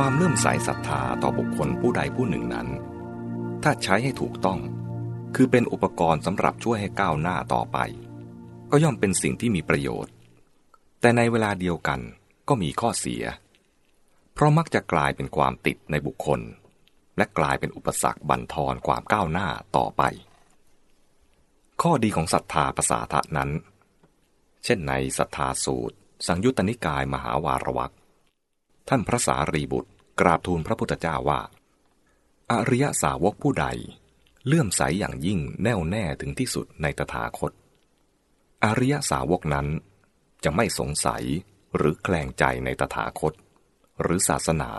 ความเลื่อมใสศรัทธาต่อบุคคลผู้ใดผู้หนึ่งนั้น ถ้าใช้ให้ถูกต้อง คือเป็นอุปกรณ์สำหรับช่วยให้ก้าวหน้าต่อไป ก็ย่อมเป็นสิ่งที่มีประโยชน์ แต่ในเวลาเดียวกันก็มีข้อเสีย เพราะมักจะกลายเป็นความติดในบุคคล และกลายเป็นอุปสรรคบั่นทอนความก้าวหน้าต่อไป ข้อดีของศรัทธาภาษาทะนั้น เช่นในศรัทธาสูตร สังยุตตนิกายมหาวารวัก ท่านพระสารีบุตร กราบทูลพระพุทธเจ้าว่า อริยสาวกผู้ใด เลื่อมใสอย่างยิ่งแน่วแน่ถึงที่สุดในตถาคต อริยสาวกนั้นจะไม่สงสัยหรือแคลงใจในตถาคต หรือศาสนา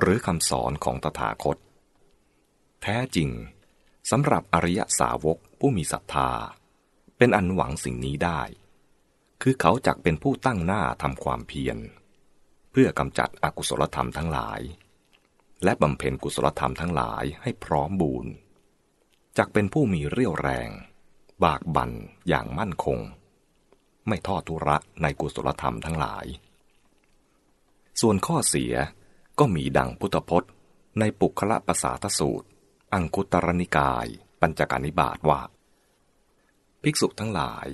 หรือคำสอนของตถาคต แท้จริงสำหรับอริยสาวกผู้มีศรัทธา เป็นอันหวังสิ่งนี้ได้ คือเขาจักเป็นผู้ตั้งหน้าทำความเพียร พื่อกำจัดอกุศลธรรมทั้งหลาย และบำเพ็ญกุศลธรรมทั้งหลายให้พร้อมบูรณ์จักเป็นผู้มีเรี่ยวแรง บากบั่นอย่างมั่นคง ไม่ทอดทุระในกุศลธรรมทั้งหลาย ส่วนข้อเสียก็มีดังพุทธพจน์ ในปุคละภาษาทสูตร อังคุตรนิกาย ปัญจการนิบาตว่า ภิกษุทั้งหลาย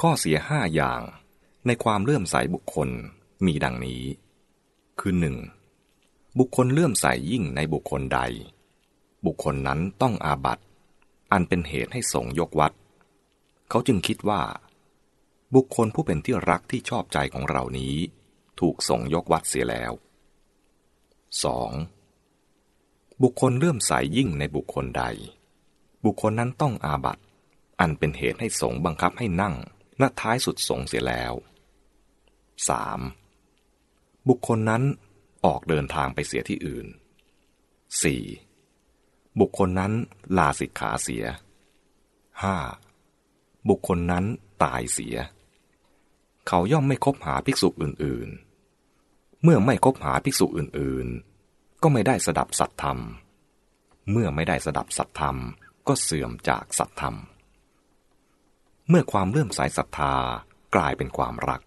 ข้อเสียห้าอย่างในความเลื่อมใสบุคคล มีดังนี้ คือหนึ่งบุคคลเลื่อมใสยยิ่งในบุคคลใด บุคคลนั้นต้องอาบัตอันเป็นเหตุให้สงยกวัด เขาจึงคิดว่า บุคคลผู้เป็นที่รักที่ชอบใจของเรานี้ ถูกสงยกวัดเสียแล้ว 2. บุคคลเลื่อมใสยยิ่งในบุคคลใด บุคคลนั้นต้องอาบัตอันเป็นเหตุให้สงบังคับให้นั่งณท้ายสุดสงเสียแล้ว 3. บุคคลนั้นออกเดินทางไปเสียที่อื่น 4. บุคคลนั้นลาสิกขาเสีย 5. บุคคลนั้นตายเสีย เขาย่อมไม่คบหาภิกษุอื่นๆ เมื่อไม่คบหาภิกษุอื่นๆ ก็ไม่ได้สดับสัตธรรม เมื่อไม่ได้สดับสัตธรรม ก็เสื่อมจากสัตธรรม เมื่อความเลื่อมใสศรัทธากลายเป็นความรัก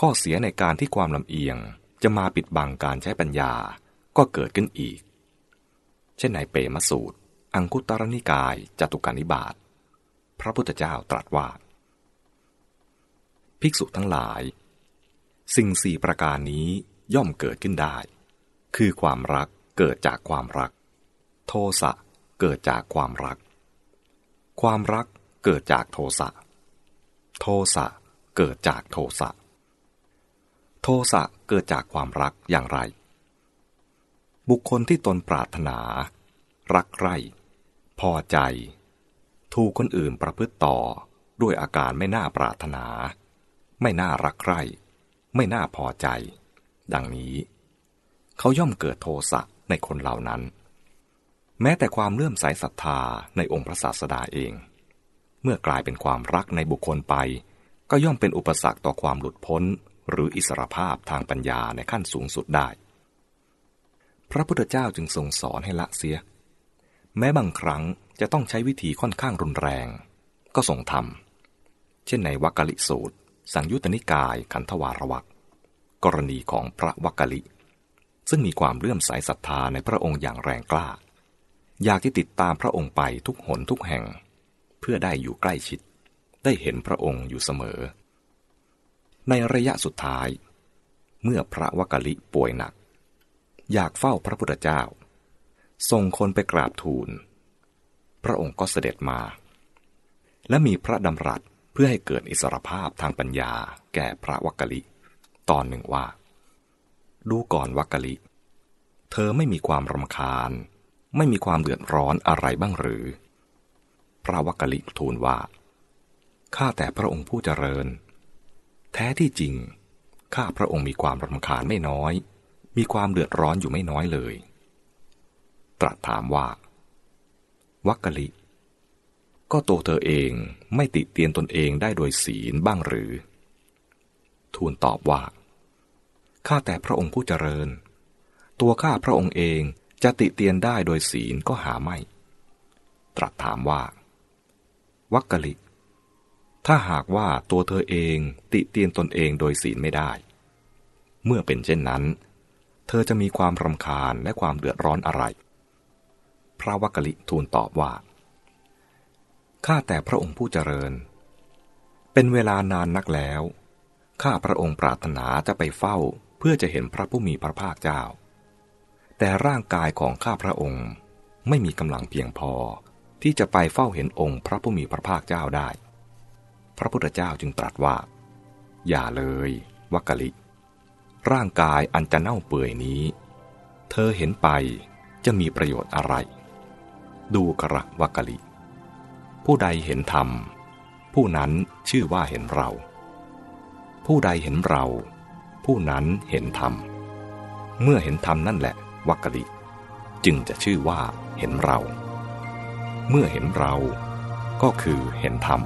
ข้อเสียในการที่ความลำเอียงจะมาปิดบังการใช้ปัญญาก็เกิดขึ้นอีก เช่นในเปมสูตร อังคุตรนิกายจตุการนิบาตพระพุทธเจ้าตรัสว่า ภิกษุทั้งหลาย สิ่งสี่ประการนี้ย่อมเกิดขึ้นได้ คือความรักเกิดจากความรัก โทสะเกิดจากความรัก ความรักเกิดจากโทสะ โทสะเกิดจากโทสะ โทสะเกิดจากความรักอย่างไร บุคคลที่ตนปรารถนา รักใคร่พอใจ ถูกคนอื่นประพฤติต่อด้วยอาการไม่น่าปรารถนา ไม่น่ารักใคร่ ไม่น่าพอใจ ดังนี้ เขาย่อมเกิดโทสะในคนเหล่านั้น แม้แต่ความเลื่อมใสศรัทธาในองค์พระศาสดาเอง เมื่อกลายเป็นความรักในบุคคลไป ก็ย่อมเป็นอุปสรรคต่อความหลุดพ้น หรืออิสรภาพทางปัญญาในขั้นสูงสุดได้ พระพุทธเจ้าจึงทรงสอนให้ละเสีย แม้บางครั้งจะต้องใช้วิธีค่อนข้างรุนแรง ก็ทรงทำเช่นในวักกะลิสูตร สังยุตตนิกายขันธวารวักกรณีของพระวักกะลิ ซึ่งมีความเลื่อมใสศรัทธาในพระองค์อย่างแรงกล้า อยากที่ติดตามพระองค์ไปทุกหนทุกแห่ง เพื่อได้อยู่ใกล้ชิด ได้เห็นพระองค์อยู่เสมอ ในระยะสุดท้าย เมื่อพระวกลิป่วยหนัก อยากเฝ้าพระพุทธเจ้า ส่งคนไปกราบทูล พระองค์ก็เสด็จมา และมีพระดำรัสเพื่อให้เกิดอิสรภาพทางปัญญาแก่พระวกลิ ตอนหนึ่งว่า ดูก่อนวกลิ เธอไม่มีความรำคาญ ไม่มีความเดือดร้อนอะไรบ้างหรือ พระวกลิทูลว่าข้าแต่พระองค์ผู้เจริญ แท้ที่จริง ข้าพระองค์มีความรำคาญไม่น้อย มีความเดือดร้อนอยู่ไม่น้อยเลย ตรัสถามว่าวักกะลิ ก็ตัวเธอเองไม่ติเตียนตนเองได้โดยศีลบ้างหรือ ทูลตอบว่า ข้าแต่พระองค์ผู้เจริญ ตัวข้าพระองค์เองจะติเตียนได้โดยศีลก็หาไม่ ตรัสถามว่า วักกะลิ ถ้าหากว่าตัวเธอเองติเตียนตนเองโดยศีลไม่ได้ เมื่อเป็นเช่นนั้น เธอจะมีความรำคาญและความเดือดร้อนอะไร พระวักกลิทูลตอบว่า ข้าแต่พระองค์ผู้เจริญ เป็นเวลานานนักแล้ว ข้าพระองค์ปรารถนาจะไปเฝ้าเพื่อจะเห็นพระผู้มีพระภาคเจ้า แต่ร่างกายของข้าพระองค์ไม่มีกำลังเพียงพอที่จะไปเฝ้าเห็นองค์พระผู้มีพระภาคเจ้าได้ พระพุทธเจ้าจึงตรัสว่า อย่าเลยวักกะลิ ร่างกายอันจะเน่าเปื่อยนี้ เธอเห็นไปจะมีประโยชน์อะไร ดูกระวักกะลิ ผู้ใดเห็นธรรม ผู้นั้นชื่อว่าเห็นเรา ผู้ใดเห็นเรา ผู้นั้นเห็นธรรม เมื่อเห็นธรรมนั่นแหละวักกะลิ จึงจะชื่อว่าเห็นเรา เมื่อเห็นเราก็คือเห็นธรรม